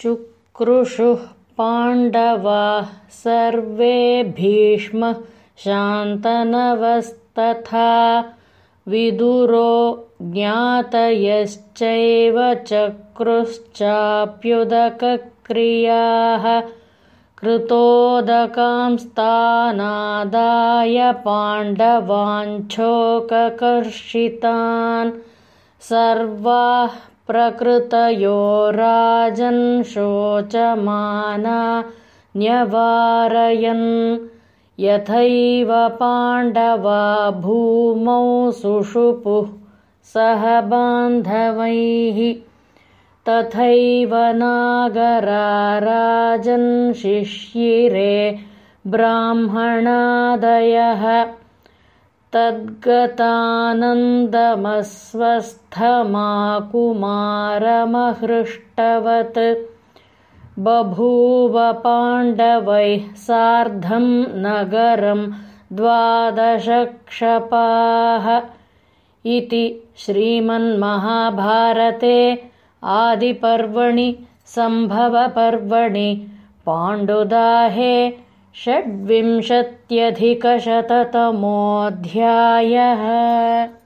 चुक्रुषुः पाण्डवाः सर्वे भीष्म शान्तनवस्तथा विदुरो ज्ञातयश्चैव चक्रुश्चाप्युदकक्रियाः कृतोदकांस्तानादाय पाण्डवाञ्छोककर्षितान् सर्वाः प्रकृतयो राजन् शोचमाना न्यवारयन्। यथैव पाण्डवा भूमौ सुषुपुः सह बान्धवैः। तथैव नागराराजन् शिष्यिरे ब्राह्मणादयः तद्गतानन्दमस्वस्थमाकुमारमहृष्टवत्। बभूव पाण्डवैः सार्धं नगरं द्वादशक्षपाः इति श्रीमन्महाभारते आदिपर्वणि सम्भवपर्वणि पाण्डुदाहे षड्विंशत्यधिकशततमोऽध्यायः